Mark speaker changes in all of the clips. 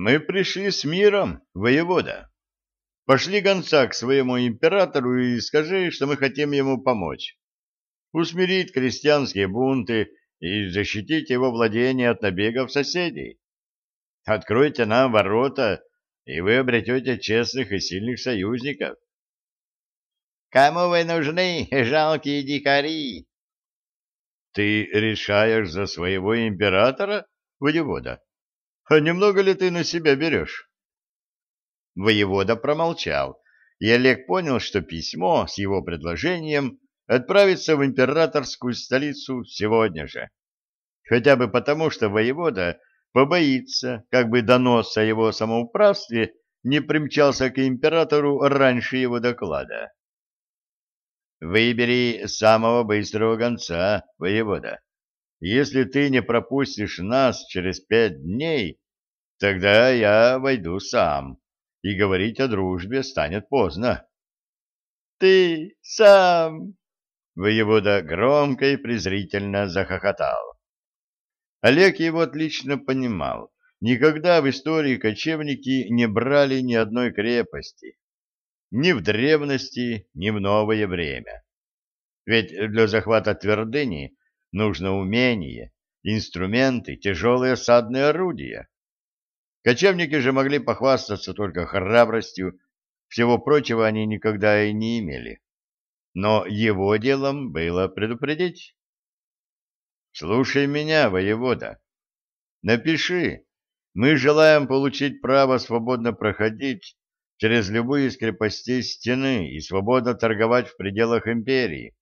Speaker 1: Мы пришли с миром, воевода. Пошли гонца к своему императору и скажи, что мы хотим ему помочь. Усмирить крестьянские бунты и защитить его владение от набегов соседей. Откройте нам ворота, и вы обретете честных и сильных союзников.
Speaker 2: Кому вы нужны, жалкие дикари?
Speaker 1: Ты решаешь за своего императора, воевода? А немного ли ты на себя берешь? Воевода промолчал, и Олег понял, что письмо с его предложением отправится в императорскую столицу сегодня же. Хотя бы потому, что воевода побоится, как бы донос о его самоуправстве не примчался к императору раньше его доклада. Выбери самого быстрого гонца, воевода. Если ты не пропустишь нас через пять дней, тогда я войду сам, и говорить о дружбе станет поздно. — Ты сам! — воевода громко и презрительно захохотал. Олег его отлично понимал. Никогда в истории кочевники не брали ни одной крепости. Ни в древности, ни в новое время. Ведь для захвата твердыни нужно умение, инструменты, тяжелые осадные орудия. Кочевники же могли похвастаться только храбростью, всего прочего они никогда и не имели. Но его делом было предупредить. Слушай меня, воевода. Напиши. Мы желаем получить право свободно проходить через любую из крепостей стены и свободно торговать в пределах империи.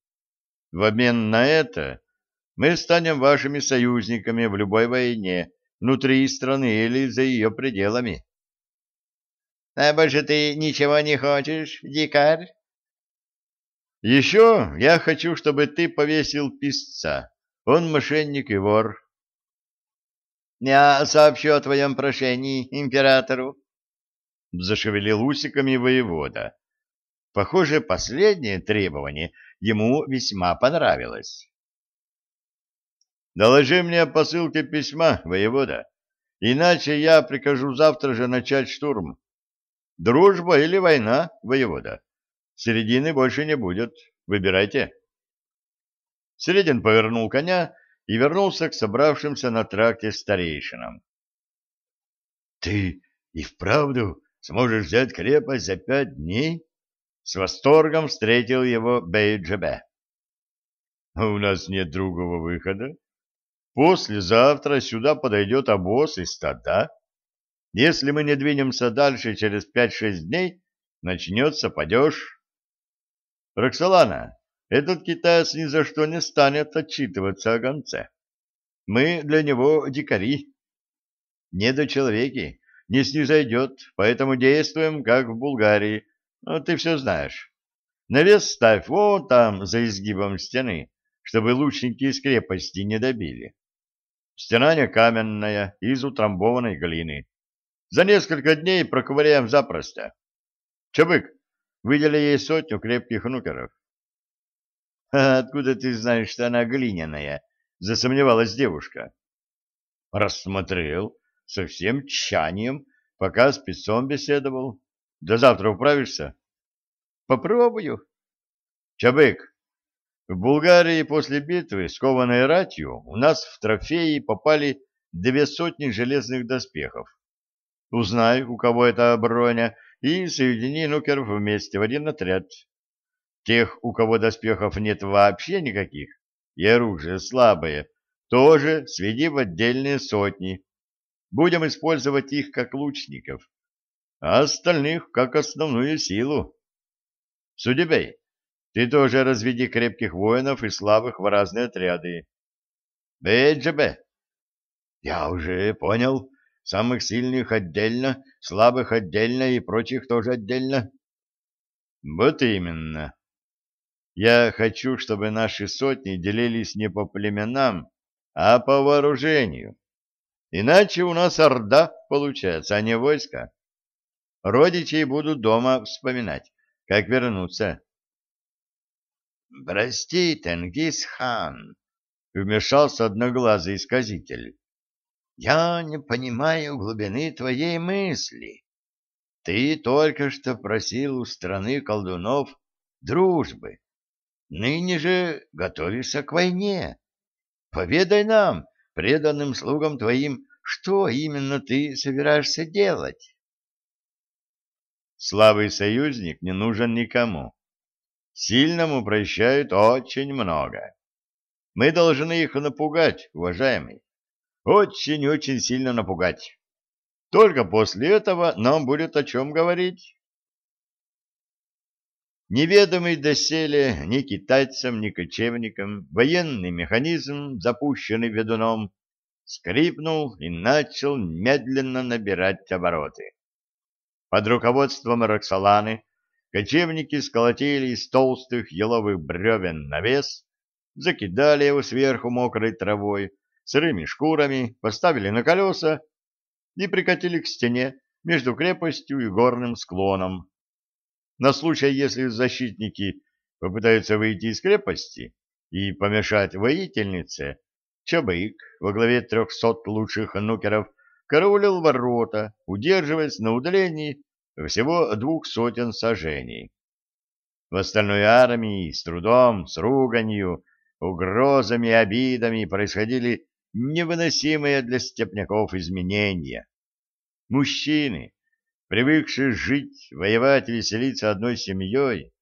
Speaker 1: В обмен на это мы станем вашими союзниками в любой войне, внутри страны или за ее пределами.
Speaker 2: — А больше ты ничего не хочешь, дикарь?
Speaker 1: — Еще я хочу, чтобы ты повесил писца. Он мошенник и вор.
Speaker 2: — Я сообщу о твоем прошении императору.
Speaker 1: Зашевелил усиками воевода. Похоже, последнее требование ему весьма понравилось. Доложи мне о посылке письма, воевода, иначе я прикажу завтра же начать штурм. Дружба или война, воевода? Середины больше не будет. Выбирайте. Середин повернул коня и вернулся к собравшимся на тракте старейшинам. — Ты и вправду сможешь взять крепость за пять дней? С восторгом встретил его Бейджебе. — У нас нет другого выхода. Послезавтра сюда подойдет обоз и стада. Если мы не двинемся дальше через пять-шесть дней, начнется падеж. Роксолана, этот китаец ни за что не станет отчитываться о гонце. Мы для него дикари. Недочеловеки, не снизойдет, поэтому действуем, как в Булгарии. Ну, ты все знаешь. Навес ставь вон там, за изгибом стены, чтобы лучники из крепости не добили. Стена не каменная, из утрамбованной глины. За несколько дней проковыряем запросто. Чабык, выдели ей сотню крепких нукеров. — А откуда ты знаешь, что она глиняная? — засомневалась девушка. — Рассмотрел, со всем тщанием, пока с песцом беседовал. До завтра управишься? — Попробую. — Чабык, в Булгарии после битвы с кованой ратью у нас в трофеи попали две сотни железных доспехов. Узнай, у кого это броня, и соедини нукеров вместе в один отряд. Тех, у кого доспехов нет вообще никаких, и оружие слабое, тоже сведи в отдельные сотни. Будем использовать их как лучников, а остальных как основную силу. Судебей, ты тоже разведи крепких воинов и слабых в разные отряды. Беджебе. Я уже понял. Самых сильных отдельно, слабых отдельно и прочих тоже отдельно. Вот именно. Я хочу, чтобы наши сотни делились не по племенам, а по вооружению. Иначе у нас орда получается, а не войско. Родичей будут дома вспоминать, как вернуться. — Прости, Тенгиз-хан, — вмешался одноглазый исказитель.
Speaker 2: Я не понимаю глубины твоей мысли. Ты только что просил у страны колдунов дружбы. Ныне же готовишься к войне. Поведай нам, преданным слугам твоим, что именно ты собираешься делать.
Speaker 1: Слабый союзник не нужен никому. Сильному прощают очень много. Мы должны их напугать, уважаемый. Очень-очень сильно напугать. Только после этого нам будет о чем говорить. Неведомый доселе ни китайцам, ни кочевникам военный механизм, запущенный ведуном, скрипнул и начал медленно набирать обороты. Под руководством Роксоланы кочевники сколотили из толстых еловых бревен навес, закидали его сверху мокрой травой, сырыми шкурами, поставили на колеса и прикатили к стене между крепостью и горным склоном, на случай, если защитники попытаются выйти из крепости и помешать воительнице, Чабык во главе трехсот лучших нукеров караулил ворота, удерживаясь на удалении всего двух сотен сажений. В остальной армии с трудом, с руганью, угрозами и обидами происходили невыносимые для степняков изменения. Мужчины, привыкшие жить, воевать и веселиться одной семьей,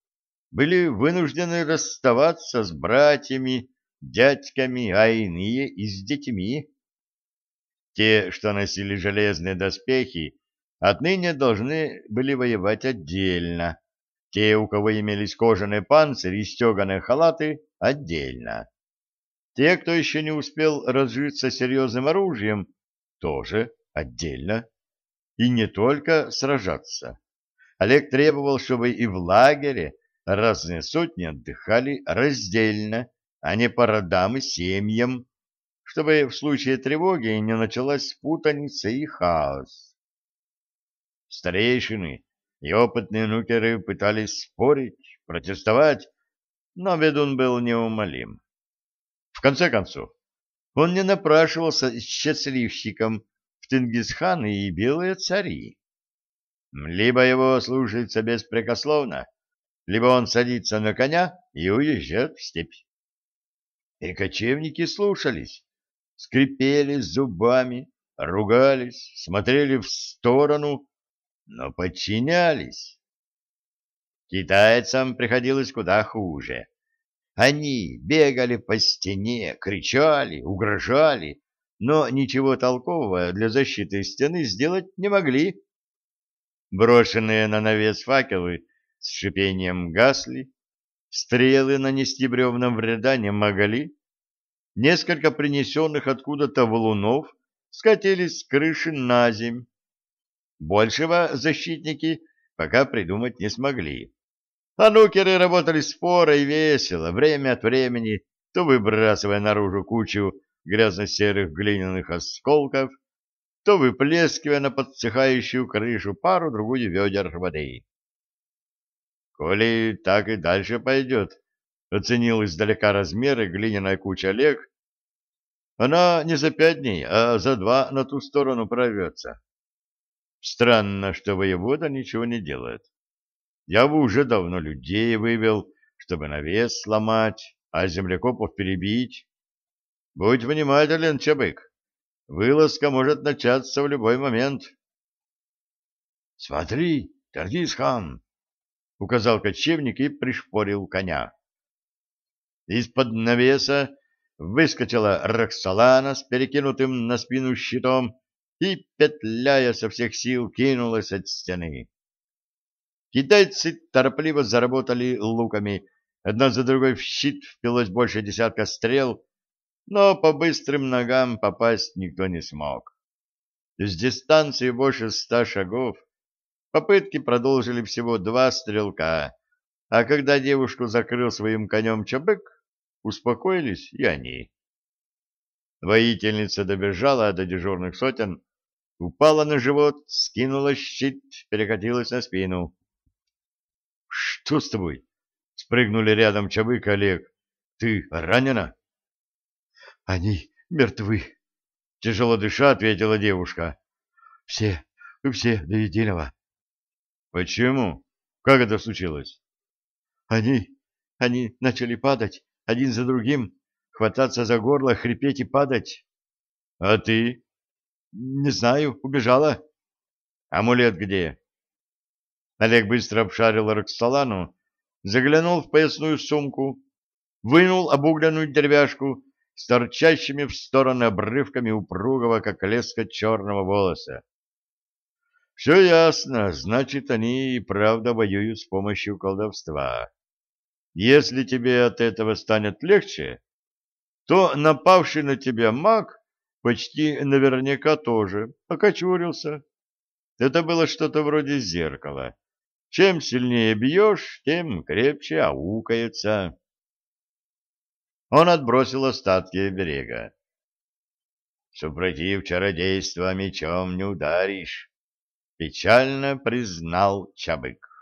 Speaker 1: были вынуждены расставаться с братьями, дядьками, а иные и с детьми. Те, что носили железные доспехи, отныне должны были воевать отдельно, те, у кого имелись кожаные панцири и стеганые халаты, отдельно. Те, кто еще не успел разжиться серьезным оружием, тоже отдельно. И не только сражаться. Олег требовал, чтобы и в лагере разные сотни отдыхали раздельно, а не по родам и семьям, чтобы в случае тревоги не началась путаница и хаос. Старейшины и опытные нукеры пытались спорить, протестовать, но ведун был неумолим. В конце концов, он не напрашивался счастливщиком в Тенгисханы и белые цари. Либо его слушаются беспрекословно, либо он садится на коня и уезжает в степь. И кочевники слушались, скрипели зубами, ругались, смотрели в сторону, но подчинялись. Китайцам приходилось куда хуже. Они бегали по стене, кричали, угрожали, но ничего толкового для защиты стены сделать не могли. Брошенные на навес факелы с шипением гасли, стрелы нанести бревнам вреда не могли, несколько принесенных откуда-то валунов скатились с крыши на земь. Большего защитники пока придумать не смогли. А нукеры работали споро и весело, время от времени, то выбрасывая наружу кучу грязно-серых глиняных осколков, то выплескивая на подсыхающую крышу пару-другую ведер воды. «Коли так и дальше пойдет», — оценил издалека размеры глиняная куча Олег, «она не за пять дней, а за два на ту сторону прорвется. Странно, что воевода ничего не делает. Я бы уже давно людей вывел, чтобы навес сломать, а землекопов перебить. Будь внимателен, Чабык. Вылазка может начаться в любой момент. — Смотри, Тардисхан! — указал кочевник и пришпорил коня. Из-под навеса выскочила Роксолана с перекинутым на спину щитом и, петляя со всех сил, кинулась от стены. Китайцы торопливо заработали луками, одна за другой в щит впилось больше десятка стрел, но по быстрым ногам попасть никто не смог. С дистанции больше ста шагов попытки продолжили всего два стрелка, а когда девушку закрыл своим конем Чабык, успокоились и они. Воительница добежала до дежурных сотен, упала на живот, скинула щит, перекатилась на спину. — Что с тобой? — спрыгнули рядом Чабык и Олег. — Ты ранена? — Они мертвы, — Тяжело дыша, ответила девушка.
Speaker 2: Все, все до единого.
Speaker 1: Почему? Как это случилось?
Speaker 2: Они, они начали падать, один за другим, хвататься за горло, хрипеть и падать.
Speaker 1: А ты?
Speaker 2: Не знаю, убежала.
Speaker 1: Амулет где? Олег быстро обшарил Роксолану, заглянул в поясную сумку, вынул обугленную деревяшку с торчащими в стороны обрывками упругого, как леска, черного волоса. Все ясно, значит, они и правда воюют с помощью колдовства. Если тебе от этого станет легче, то напавший на тебя маг почти наверняка тоже окочурился. Это было что-то вроде зеркала. Чем сильнее бьешь, тем крепче аукается. Он отбросил остатки берега. Супротив чародейства мечом не ударишь, печально признал Чабык.